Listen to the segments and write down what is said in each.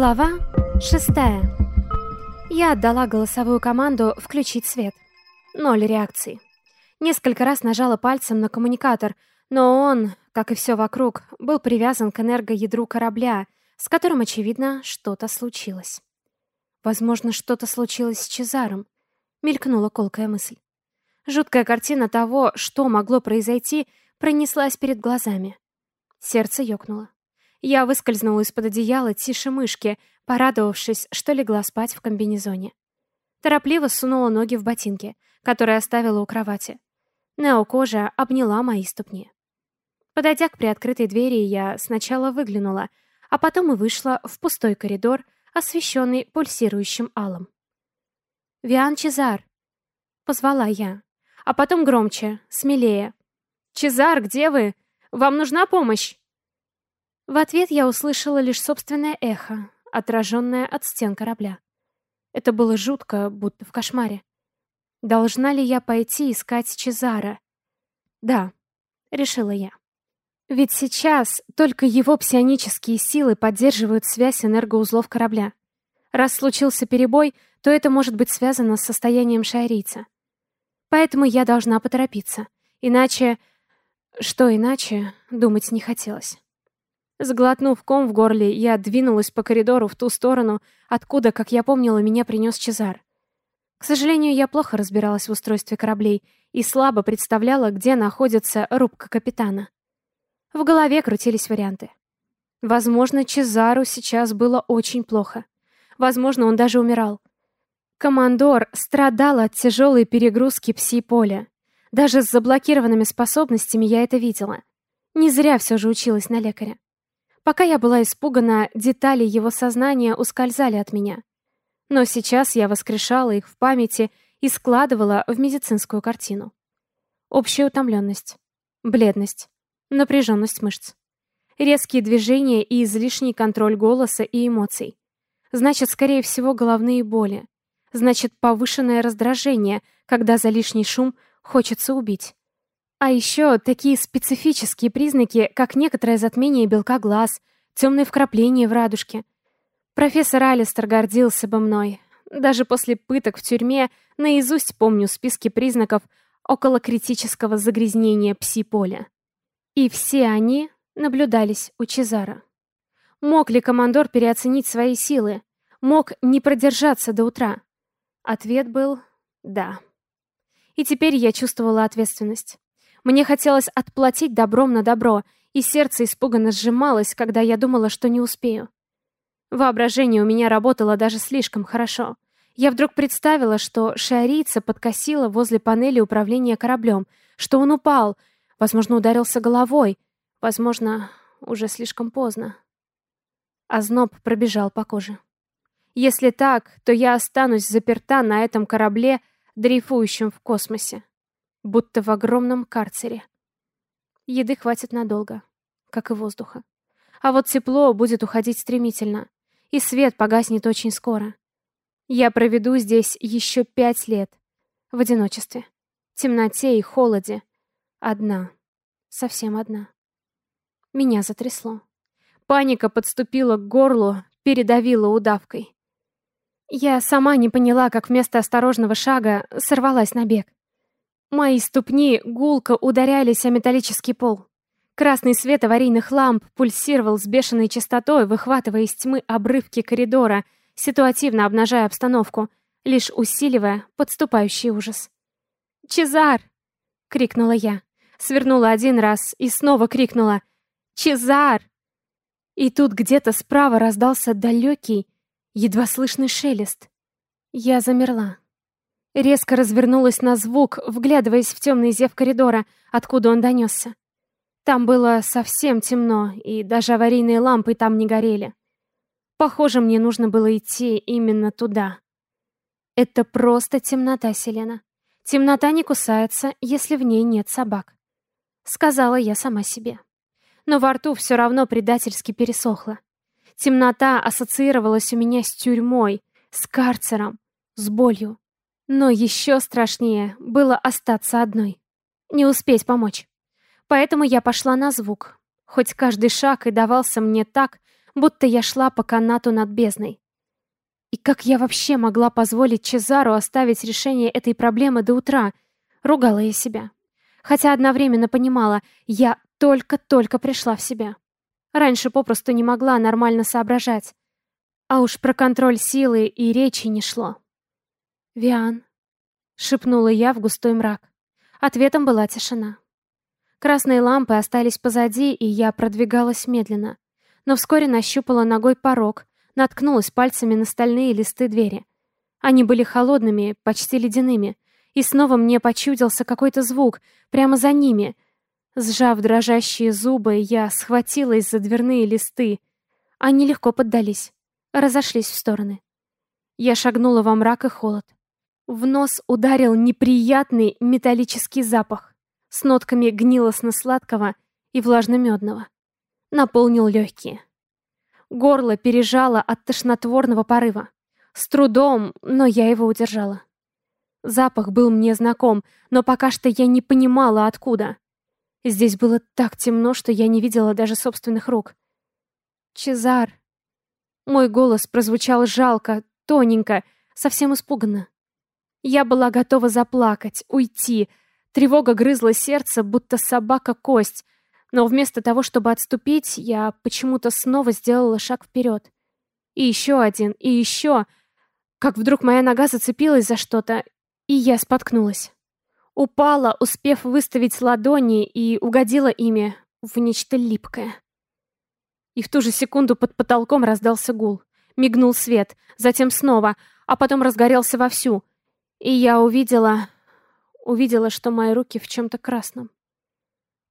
Глава шестая. Я отдала голосовую команду «включить свет». Ноль реакции. Несколько раз нажала пальцем на коммуникатор, но он, как и все вокруг, был привязан к энергоядру корабля, с которым, очевидно, что-то случилось. Возможно, что-то случилось с Чезаром. Мелькнула колкая мысль. Жуткая картина того, что могло произойти, пронеслась перед глазами. Сердце ёкнуло. Я выскользнула из-под одеяла тише мышки, порадовавшись, что легла спать в комбинезоне. Торопливо сунула ноги в ботинки, которые оставила у кровати. Неокожа обняла мои ступни. Подойдя к приоткрытой двери, я сначала выглянула, а потом и вышла в пустой коридор, освещенный пульсирующим алом. «Виан Чезар!» — позвала я, а потом громче, смелее. «Чезар, где вы? Вам нужна помощь?» В ответ я услышала лишь собственное эхо, отраженное от стен корабля. Это было жутко, будто в кошмаре. Должна ли я пойти искать Чезара? Да, решила я. Ведь сейчас только его псионические силы поддерживают связь энергоузлов корабля. Раз случился перебой, то это может быть связано с состоянием шайрийца. Поэтому я должна поторопиться. Иначе... Что иначе, думать не хотелось. Сглотнув ком в горле, я двинулась по коридору в ту сторону, откуда, как я помнила, меня принес Чезар. К сожалению, я плохо разбиралась в устройстве кораблей и слабо представляла, где находится рубка капитана. В голове крутились варианты. Возможно, Чезару сейчас было очень плохо. Возможно, он даже умирал. Командор страдал от тяжелой перегрузки пси-поля. Даже с заблокированными способностями я это видела. Не зря все же училась на лекаря. Пока я была испугана, детали его сознания ускользали от меня. Но сейчас я воскрешала их в памяти и складывала в медицинскую картину. Общая утомленность, бледность, напряженность мышц, резкие движения и излишний контроль голоса и эмоций. Значит, скорее всего, головные боли. Значит, повышенное раздражение, когда за лишний шум хочется убить. А еще такие специфические признаки, как некоторое затмение белка глаз, темные вкрапления в радужке. Профессор Алистер гордился бы мной. Даже после пыток в тюрьме наизусть помню списки признаков около критического загрязнения пси-поля. И все они наблюдались у Чезара. Мог ли командор переоценить свои силы? Мог не продержаться до утра? Ответ был «да». И теперь я чувствовала ответственность. Мне хотелось отплатить добром на добро, и сердце испуганно сжималось, когда я думала, что не успею. Воображение у меня работало даже слишком хорошо. Я вдруг представила, что шиарийца подкосила возле панели управления кораблем, что он упал, возможно, ударился головой, возможно, уже слишком поздно. Озноб пробежал по коже. Если так, то я останусь заперта на этом корабле, дрейфующем в космосе будто в огромном карцере. Еды хватит надолго, как и воздуха. А вот тепло будет уходить стремительно, и свет погаснет очень скоро. Я проведу здесь еще пять лет, в одиночестве, темноте и холоде. Одна, совсем одна. Меня затрясло. Паника подступила к горлу, передавила удавкой. Я сама не поняла, как вместо осторожного шага сорвалась на бег. Мои ступни гулко ударялись о металлический пол. Красный свет аварийных ламп пульсировал с бешеной частотой, выхватывая из тьмы обрывки коридора, ситуативно обнажая обстановку, лишь усиливая подступающий ужас. «Чезар!» — крикнула я. Свернула один раз и снова крикнула «Чезар!» И тут где-то справа раздался далекий, едва слышный шелест. Я замерла. Резко развернулась на звук, вглядываясь в темный зев коридора, откуда он донесся. Там было совсем темно, и даже аварийные лампы там не горели. Похоже, мне нужно было идти именно туда. Это просто темнота, Селена. Темнота не кусается, если в ней нет собак. Сказала я сама себе. Но во рту все равно предательски пересохло. Темнота ассоциировалась у меня с тюрьмой, с карцером, с болью. Но еще страшнее было остаться одной. Не успеть помочь. Поэтому я пошла на звук. Хоть каждый шаг и давался мне так, будто я шла по канату над бездной. И как я вообще могла позволить Чезару оставить решение этой проблемы до утра? Ругала я себя. Хотя одновременно понимала, я только-только пришла в себя. Раньше попросту не могла нормально соображать. А уж про контроль силы и речи не шло. «Виан», — шепнула я в густой мрак. Ответом была тишина. Красные лампы остались позади, и я продвигалась медленно. Но вскоре нащупала ногой порог, наткнулась пальцами на стальные листы двери. Они были холодными, почти ледяными. И снова мне почудился какой-то звук, прямо за ними. Сжав дрожащие зубы, я схватилась за дверные листы. Они легко поддались, разошлись в стороны. Я шагнула во мрак и холод. В нос ударил неприятный металлический запах с нотками гнилостно-сладкого и влажно-медного. Наполнил легкие. Горло пережало от тошнотворного порыва. С трудом, но я его удержала. Запах был мне знаком, но пока что я не понимала, откуда. Здесь было так темно, что я не видела даже собственных рук. «Чезар!» Мой голос прозвучал жалко, тоненько, совсем испуганно. Я была готова заплакать, уйти. Тревога грызла сердце, будто собака кость. Но вместо того, чтобы отступить, я почему-то снова сделала шаг вперед. И еще один, и еще. Как вдруг моя нога зацепилась за что-то, и я споткнулась. Упала, успев выставить ладони, и угодила ими в нечто липкое. И в ту же секунду под потолком раздался гул. Мигнул свет, затем снова, а потом разгорелся вовсю. И я увидела... Увидела, что мои руки в чем-то красном.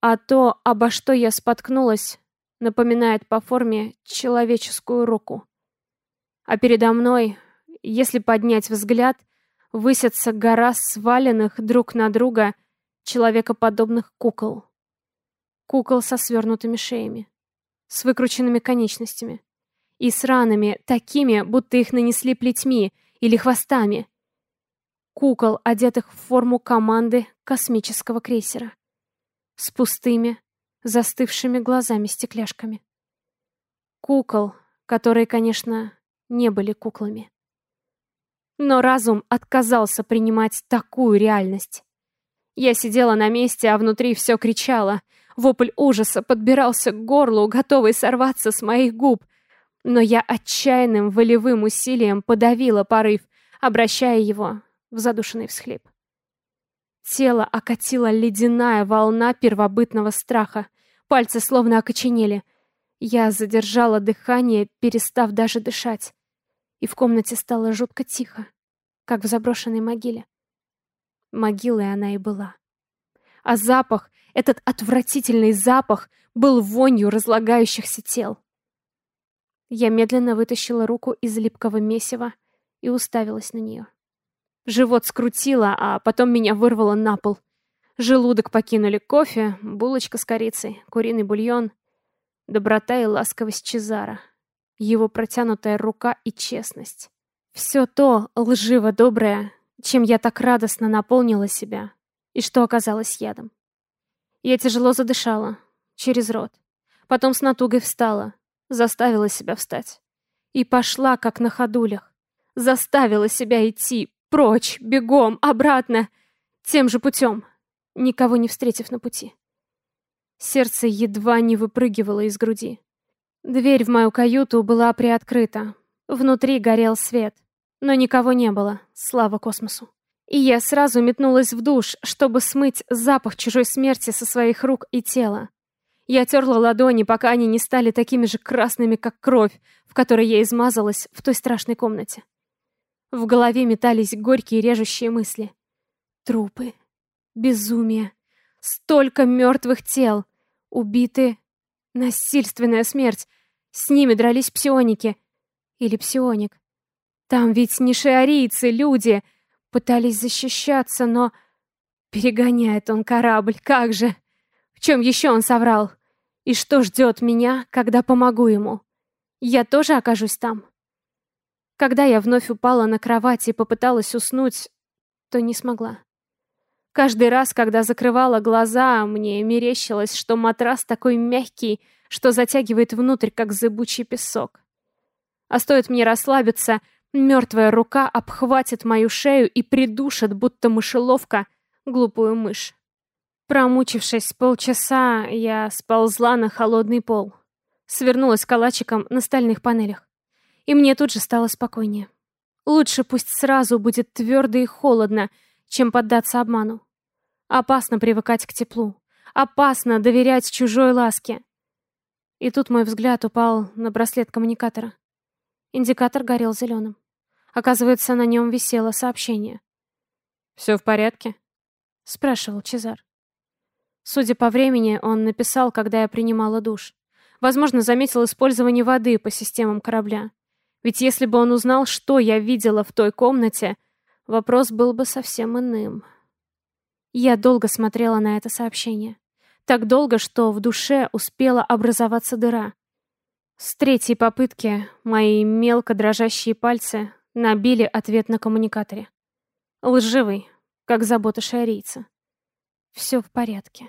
А то, обо что я споткнулась, напоминает по форме человеческую руку. А передо мной, если поднять взгляд, высятся гора сваленных друг на друга человекоподобных кукол. Кукол со свернутыми шеями, с выкрученными конечностями и с ранами, такими, будто их нанесли плетьми или хвостами. Кукол, одетых в форму команды космического крейсера. С пустыми, застывшими глазами-стекляшками. Кукол, которые, конечно, не были куклами. Но разум отказался принимать такую реальность. Я сидела на месте, а внутри все кричало. Вопль ужаса подбирался к горлу, готовый сорваться с моих губ. Но я отчаянным волевым усилием подавила порыв, обращая его в задушенный всхлип. Тело окатила ледяная волна первобытного страха. Пальцы словно окоченели. Я задержала дыхание, перестав даже дышать и в комнате стало жутко тихо, как в заброшенной могиле. Могилой она и была. А запах, этот отвратительный запах, был вонью разлагающихся тел. Я медленно вытащила руку из липкого месива и уставилась на нее. Живот скрутило, а потом меня вырвало на пол. Желудок покинули кофе, булочка с корицей, куриный бульон, доброта и ласковость Чезара его протянутая рука и честность. Все то лживо-доброе, чем я так радостно наполнила себя, и что оказалось ядом. Я тяжело задышала, через рот. Потом с натугой встала, заставила себя встать. И пошла, как на ходулях. Заставила себя идти, прочь, бегом, обратно, тем же путем, никого не встретив на пути. Сердце едва не выпрыгивало из груди. Дверь в мою каюту была приоткрыта. Внутри горел свет. Но никого не было, слава космосу. И я сразу метнулась в душ, чтобы смыть запах чужой смерти со своих рук и тела. Я терла ладони, пока они не стали такими же красными, как кровь, в которой я измазалась в той страшной комнате. В голове метались горькие режущие мысли. Трупы. Безумие. Столько мертвых тел. Убиты Насильственная смерть. С ними дрались псионики. Или псионик. Там ведь не шиарийцы, люди. Пытались защищаться, но... Перегоняет он корабль, как же. В чем еще он соврал? И что ждет меня, когда помогу ему? Я тоже окажусь там. Когда я вновь упала на кровать и попыталась уснуть, то не смогла. Каждый раз, когда закрывала глаза, мне мерещилось, что матрас такой мягкий, что затягивает внутрь, как зыбучий песок. А стоит мне расслабиться, мертвая рука обхватит мою шею и придушит, будто мышеловка, глупую мышь. Промучившись полчаса, я сползла на холодный пол. Свернулась калачиком на стальных панелях. И мне тут же стало спокойнее. Лучше пусть сразу будет твердо и холодно, чем поддаться обману. Опасно привыкать к теплу. Опасно доверять чужой ласке. И тут мой взгляд упал на браслет коммуникатора. Индикатор горел зеленым. Оказывается, на нем висело сообщение. «Все в порядке?» — спрашивал Чезар. Судя по времени, он написал, когда я принимала душ. Возможно, заметил использование воды по системам корабля. Ведь если бы он узнал, что я видела в той комнате, вопрос был бы совсем иным. Я долго смотрела на это сообщение. Так долго, что в душе успела образоваться дыра. С третьей попытки мои мелко дрожащие пальцы набили ответ на коммуникаторе. Лживый, как забота шарийца. Все в порядке.